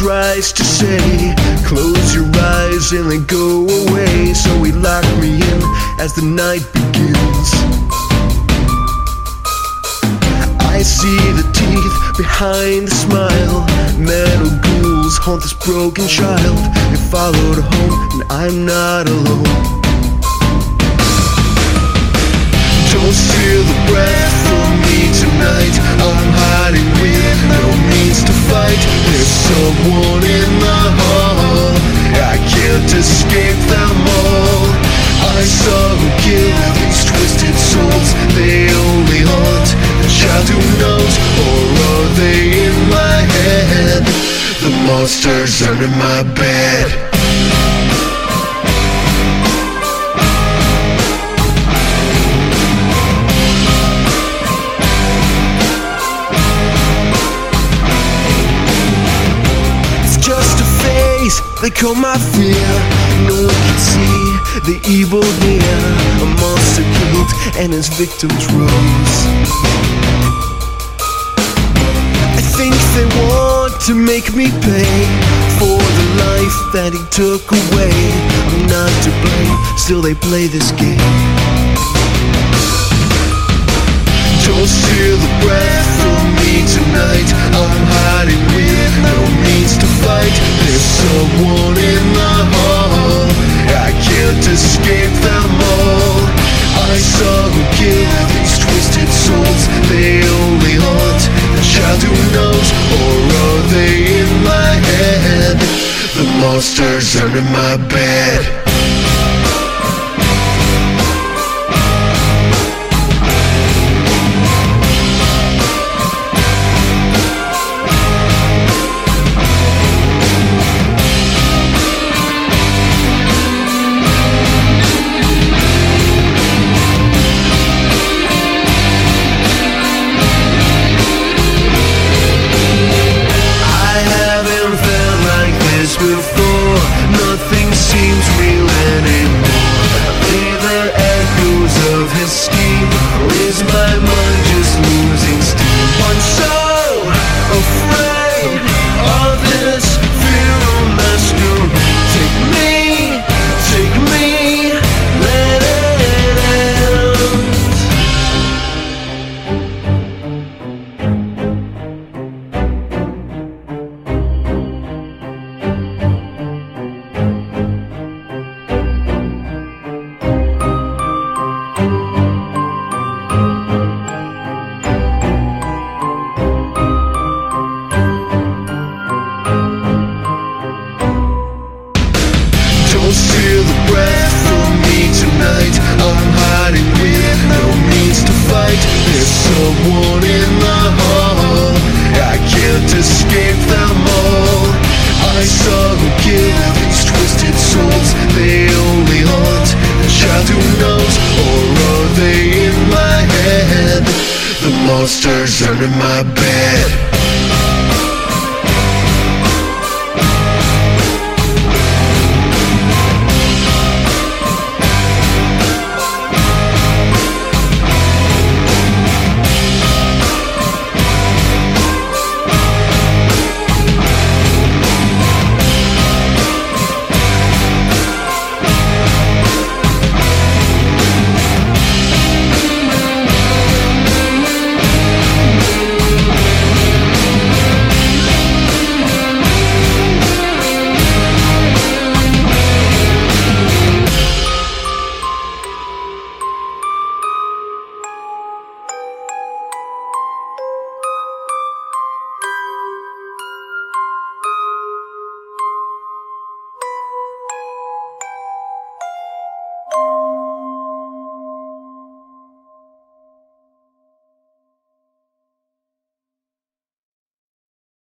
tries to say, close your eyes and then go away. So he locked me in as the night begins. I see the teeth behind the smile. Metal ghouls haunt this broken child. They followed home, and I'm not alone. Don't steal the breath from me tonight. I'm hiding with under my bed. It's just a face they call my fear. No one can see the evil near. A monster killed and his victims rose. I think they want to make me pay for the life that he took away. I'm not to blame, still they play this game. Don't steal the breath from me tonight. I'm hiding with no means to fight. There's someone in the monsters under my bed. Monsters under my bed.